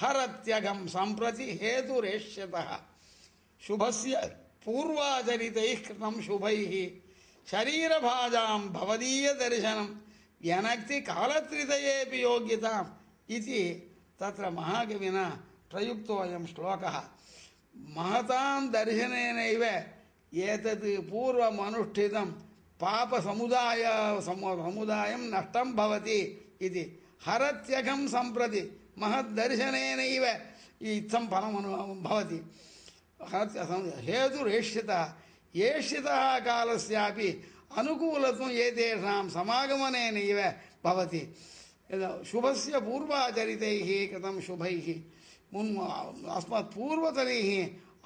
हरत्यघं सम्प्रति हेतुरेष्यतः। शुभस्य पूर्वाचरितैः कृतं शुभैः। शरीरभाजां भवदीयदर्शनं, व्यनक्ति कालत्रितयेऽपि योग्यताम् इति तत्र महाकविना प्रयुक्तोऽयं श्लोकः। महतां दर्शनेनैव एतत् पूर्वमनुष्ठितं पापसमुदाय सम- समुदायं नष्टं भवति इति। हरत्यघं सम्प्रति महद्दर्शनेनैव इत्थं फलमनु भवति। हेतुरेष्यतः येष्यतः कालस्यापि अनुकूलत्वम् एतेषां समागमनेनैव भवति। शुभस्य पूर्वाचरितैः कृतं शुभैः, मुन् अस्मात् पूर्वतनैः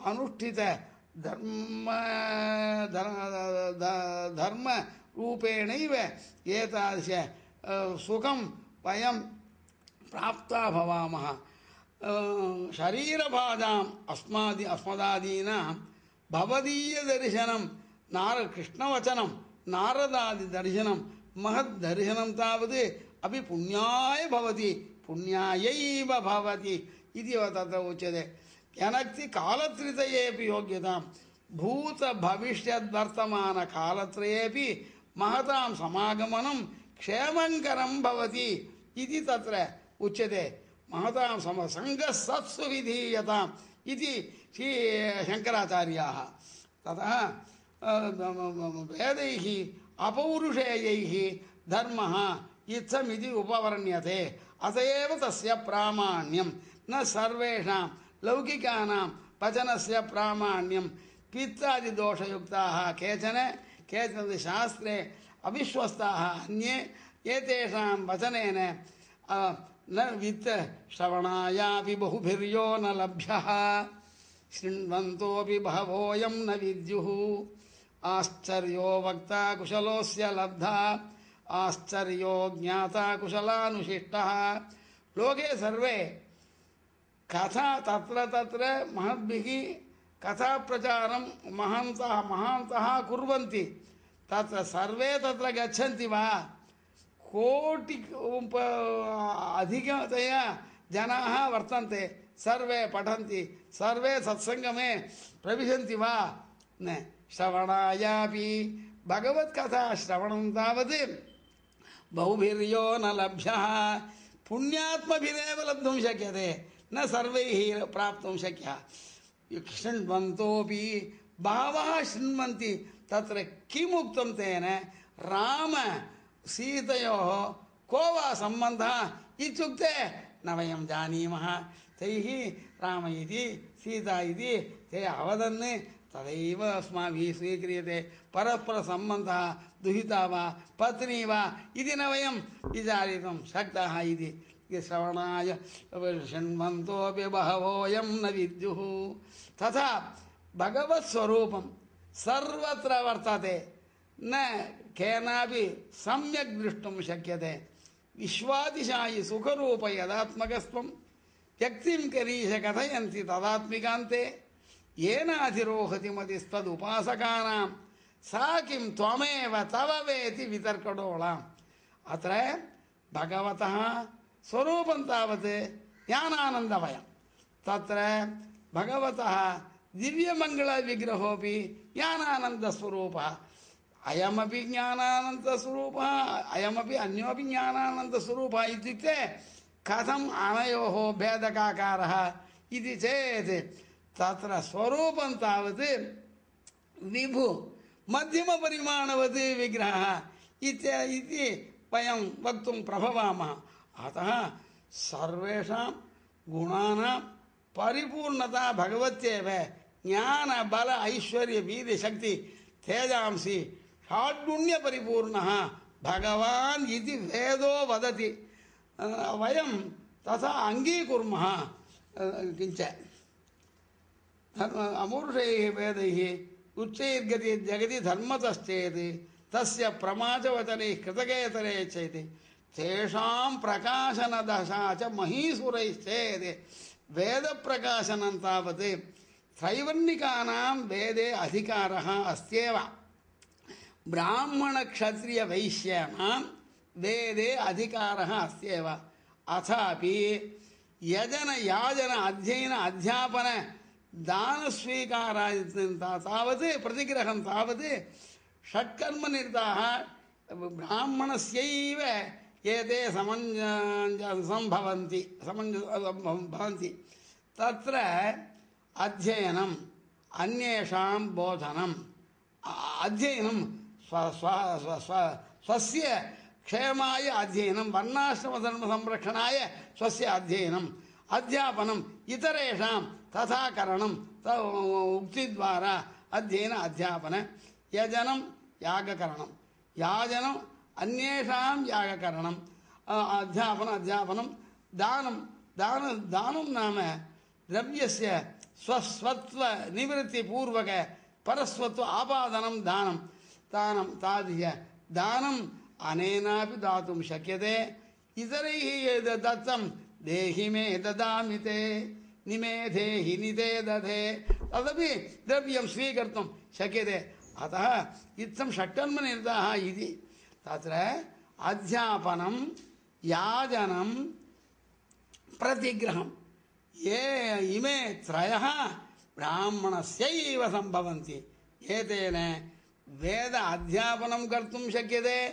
अनुष्ठित धर्म धर्मरूपेणैव एतादृश सुखं वयं प्राप्ता भवामः। अ, शरीरबाधाम् अस्मादि अस्मदादीनां भवदीयदर्शनं नार कृष्णवचनं नारदादिदर्शनं महद्दर्शनं तावत् अपि पुण्याय भवति पुण्यायैव भवति इति तत्र उच्यते। यनक्ति कालत्रितयेऽपि योग्यतां भूतभविष्यद्वर्तमानकालत्रयेऽपि महतां समागमनं क्षेमङ्करं भवति इति तत्र उच्यते। महतां सम सङ्गः सत्सु विधीयताम् इति श्री शङ्कराचार्याः ततः वेदैः, अपौरुषेयैः धर्मः इत्थमिति उपवर्ण्यते। अत एव तस्य प्रामाण्यं न सर्वेषां लौकिकानां वचनस्य प्रामाण्यं पित्तादिदोषयुक्ताः केचन केचन शास्त्रे अविश्वस्ताः अन्ये। एतेषां वचनेन न वित्त श्रवणायापि बहुभिर्यो न लभ्यः। शृण्वन्तोऽपि बहवोऽयं न विद्युः। आश्चर्यो वक्ता कुशलोऽस्य लब्धा। आश्चर्यो ज्ञाता कुशलानुशिष्टः। लोके सर्वे कथा तत्र तत्र महद्भिः कथाप्रचारं महान्तः महान्तः कुर्वन्ति। तत्र सर्वे तत्र गच्छन्ति वा? कोटि अधिकतया जनाः वर्तन्ते। सर्वे पठन्ति, सर्वे सत्सङ्गमे प्रविशन्ति वा? न। श्रवणायापि भगवत्कथा श्रवणं तावत्। बहुभिर्यो न लभ्यः। पुण्यात्मभिरेव लब्धुं शक्यते। न सर्वैः प्राप्तुं शक्यः। शृण्वन्तोऽपि बहवः शृण्वन्ति। तत्र किमुक्तं तेन? राम सीतयोः को वा सम्बन्धः न वयं जानीमः। तैः राम इति, सीता इति, ते अवदन्, तदैव अस्माभिः स्वीक्रियते। परस्परसम्बन्धः दुहिता वा, पत्नी वा न वयं विचारितुं शक्ताः इति। श्रवणाय शृण्वन्तोऽपि बहवोऽयं न विद्युः। तथा भगवत्स्वरूपं सर्वत्र वर्तते। न ಕೇನಾಪಿ ಸಮ್ಯಕ್ ದೃಷ್ಟು ಶಕ್ಯತೆ. ವಿಶ್ವಾತಿಶಾಯಿ ಸುಖರೂಪ ಯದಾತ್ಮಕಸ್ವಂ ವ್ಯಕ್ತಿಂ ಕರೀಶ ಕಥಯಂತಿ ತದಾತ್ಮಿಕಾಂತೆ. ಏನಾಧಿರೋಹತಿ ಮತಿಸ್ತದುಪಾಸಕಾನಾಂ ಸಾ ಕಿಂ ತ್ವಮೇವ ತವ ವೇತಿ ವಿತರ್ಕಡೋಳ. ಅತ್ರ ಭಗವತಃ ಸ್ವರೂಪಂ ತಾವತ್ ಜ್ಞಾನಾನಂದಮಯ ತತ್ರ ಭಗವತಃ ದಿವ್ಯಮಂಗಳ ವಿಗ್ರಹೋಪಿ ಜ್ಞಾನಾನಂದ ಸ್ವರೂಪ अयमपि ज्ञानानन्दस्वरूपः अयमपि अन्योपि ज्ञानानन्दस्वरूपः इत्युक्ते कथम् अनयोः भेदकाकारः इति चेत् तत्र स्वरूपं तावत् विभु मध्यमपरिमाणवत् विग्रहः इति वयं वक्तुं प्रभवामः। अतः सर्वेषां गुणानां परिपूर्णता भगवत्येव, ज्ञानबल ऐश्वर्यवीर्यशक्ति तेजांसि षाड्गुण्यपरिपूर्णः भगवान् इति वेदो वदति। वयं तथा अङ्गीकुर्मः। धर्म- अमूर्षैः वेदैः उच्चैर्गति, जगति धर्मतश्चेत्, तस्य प्रमाचवचनैः कृतकेतरे चेत्, तेषां प्रकाशनदशा च महीसुरैश्चेत्, वेदप्रकाशनं तावत्, त्रैवर्णिकानां वेदे अधिकारः ब्राह्मणक्षत्रियवैश्यानां वेदे अधिकारः अस्त्येव अथापि यजन याजन अध्ययन अध्यापन दानस्वीकाराय तावत् प्रतिग्रहं तावत् षट्कर्मनिरताः ब्राह्मणस्यैव एते समञ्जसं भवन्ति समञ्ज भवन्ति तत्र अध्ययनम् अन्येषां बोधनम् अध्ययनं स्व स्व स्व स्व स्वस्य क्षेमाय अध्ययनं वर्णाश्रमधर्मसंरक्षणाय स्वस्य अध्ययनम् अध्यापनम् इतरेषां तथा करणं उक्तिद्वारा अध्ययन, अध्यापन, यजनं, यागकरणं याजनम् अन्येषां यागकरणम् अध्यापन, अध्यापनं, दानं, दान, दानं नाम द्रव्यस्य स्वस्वत्वनिवृत्तिपूर्वक परस्वत्व आपादनं, दानं दानं तादृश दानम् अनेनापि दातुं शक्यते। इतरैः यद् दत्तं, देहि मे ददामि ते। निमेधेहि निते दधे। तदपि द्रव्यं स्वीकर्तुं शक्यते। अतः इत्थं षट्कर्मनिरताः इति। तत्र अध्यापनं, याजनं, प्रतिग्रहं। ये इमे त्रयः ब्राह्मणस्यैव सम्भवन्ति। एतेन वेद अध्यापनं कर्तुं शक्यते,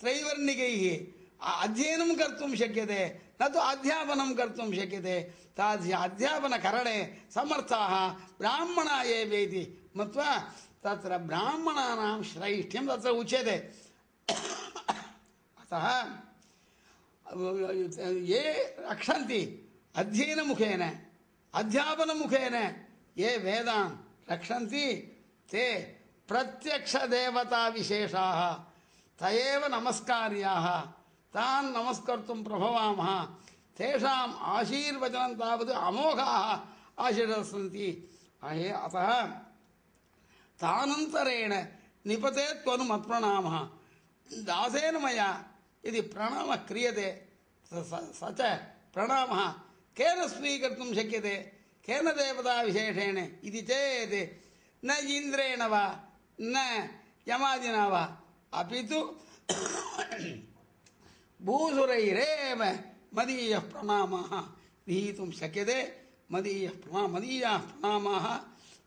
त्रैवर्णिकैः अध्ययनं कर्तुं शक्यते, न तु अध्यापनं कर्तुं शक्यते। तादृश अध्यापनकरणे समर्थाः ब्राह्मणा एव इति मत्वा तत्र ब्राह्मणानां श्रैष्ठ्यं तत्र उच्यते। अतः, ये रक्षन्ति अध्ययनमुखेन, अध्यापनमुखेन ये वेदान् रक्षन्ति, ते प्रत्यक्षदेवताविशेषाः। त एव नमस्कार्याः। तान् नमस्कर्तुं प्रभवामः। तेषाम् आशीर्वचनं तावत् अमोघाः आशीर्वसन्ति। अतः तानन्तरेण निपतेत् त्वनु मत्प्रणामः दासेन मया यदि प्रणामः क्रियते स च प्रणामः। केन स्वीकर्तुं शक्यते? केन देवताविशेषेण? इति चेत् न इन्द्रेण वा न यमादिना वा अपि तु भूसुरैरेव मदीयः प्रणामः विहितुं शक्यते मदीयः प्रणा मदीयाः प्रणामाः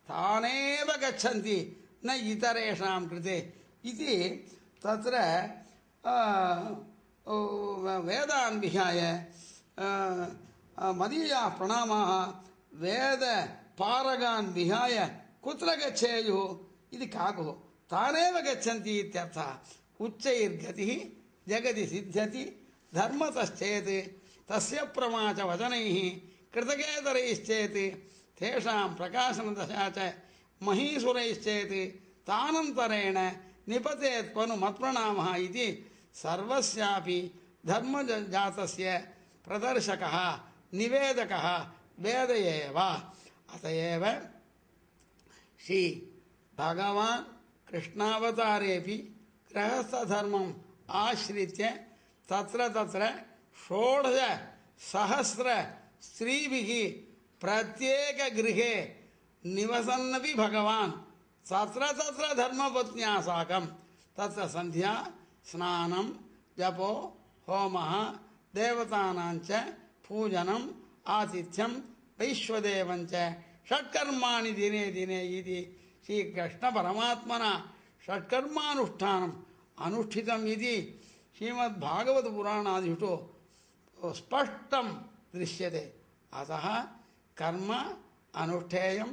तानेव गच्छन्ति न इतरेषां कृते इति तत्र वेदान् विहाय मदीयाः प्रणामाः वेदपारगान् विहाय कुत्र गच्छेयुः इति काकुः तानेव गच्छन्ति इत्यर्थः उच्चैर्गतिः जगति सिद्ध्यति, धर्मतश्चेत् तस्य प्रमाचवचनैः कृतकेतरैश्चेत् तेषां प्रकाशनदशा च महीसुरैश्चेत् तानन्तरेण निपतेत् क्वनु मत्प्रणामः इति सर्वस्यापि धर्मजातस्य प्रदर्शकः, निवेदकः वेद एव अत एव श्री भगवान् कृष्णावतारेपि गृहस्थधर्मम् आश्रित्य तत्र तत्र षोडश सहस्र स्त्रीभिः प्रत्येकगृहे निवसन्नपि भगवान्। तत्र तत्र धर्मपत्न्या साकं तत्र सन्ध्या, स्नानं, जपो, होमः, देवतानां च पूजनम् आतिथ्यं वैश्वदेवं च। षट्कर्माणि दिने दिने इति श्रीकृष्णपरमात्मना षट्कर्मानुष्ठानम् अनुष्ठितम् इति श्रीमद्भागवतपुराणादिषु स्पष्टं दृश्यते। अतः कर्म, अनुष्ठेयं,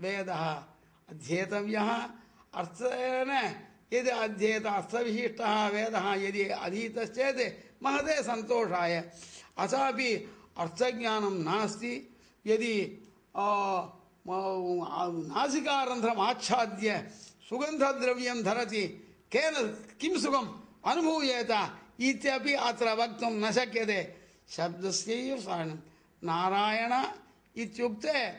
वेदः अध्येतव्यः। अर्थेन यदि अध्येत अर्थविशिष्टः, वेदः यदि अधीतश्चेत् महते सन्तोषाय। अथापि अर्थज्ञानं नास्ति। यदि नासिकारन्ध्रम् आच्छाद्य सुगन्धद्रव्यं धरति। केन, किं सुखम्? अनुभूयेत। इत्यपि अत्र वक्तुं न शक्यते। शब्दस्यैव सारणं नारायण इत्युक्ते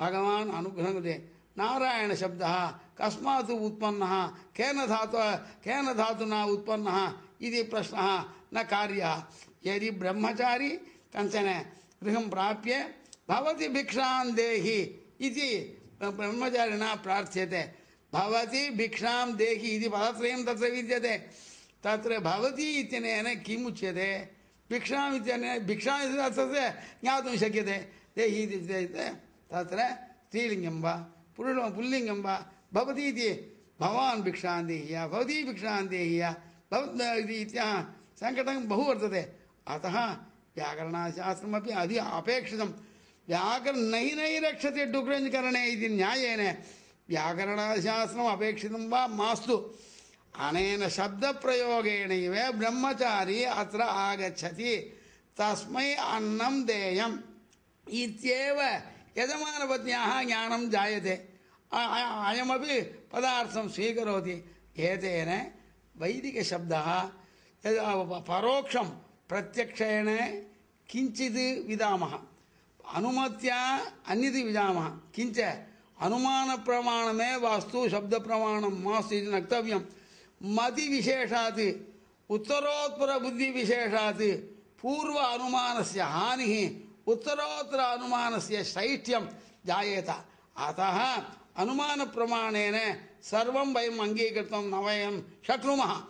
भगवान् अनुग्रहते नारायणशब्दः कस्मात् उत्पन्नः? केन धातु, केन धातुना उत्पन्नः? इति प्रश्नः न कार्यः। यदि ब्रह्मचारी कञ्चन गृहं प्राप्य भवति भिक्षां देहि इति ब्रह्मचारिणा प्रार्थ्यते। भवति भिक्षां देहि इति पदत्रयं तत्र विद्यते। तत्र भवति इत्यनेन किम् उच्यते? भिक्षाम् इत्यनेन भिक्षाम् इति अर्थस्य ज्ञातुं शक्यते। देही इति चेत् तत्र स्त्रीलिङ्गं वा, पुरुष पुल्लिङ्गं वा, भवति इति भवान् भिक्षां देह्य, भवती भिक्षां देह्य, भवत् इति इत्यः सङ्कटं बहु वर्तते। अतः व्याकरणशास्त्रमपि अधि अपेक्षितं व्याकरण नहि नहि रक्षते डुक्रेञ्जकरणे इति न्यायेन व्याकरणशास्त्रम् अपेक्षितं वा मास्तु अनेन शब्दप्रयोगेणैव ब्रह्मचारी अत्र आगच्छति तस्मै अन्नं देयम् इत्येव यजमानपत्न्याः ज्ञानं जायते अ- अ- अयमपि पदार्थं स्वीकरोति एतेन वैदिकशब्दः यद् परोक्षं प्रत्यक्षेण किञ्चित् विदामः अनुमत्या अन्यत् विदामः किञ्च अनुमानप्रमाणमे वास्तु शब्दप्रमाणं मास्तु इति वक्तव्यं मतिविशेषात् उत्तरोत्तरबुद्धिविशेषात् पूर्व अनुमानस्य हानिः, उत्तरोत्तर अनुमानस्य शैठ्यं जायेत। अतः अनुमानप्रमाणेन सर्वं वयम् अङ्गीकर्तुं न वयं शक्नुमः।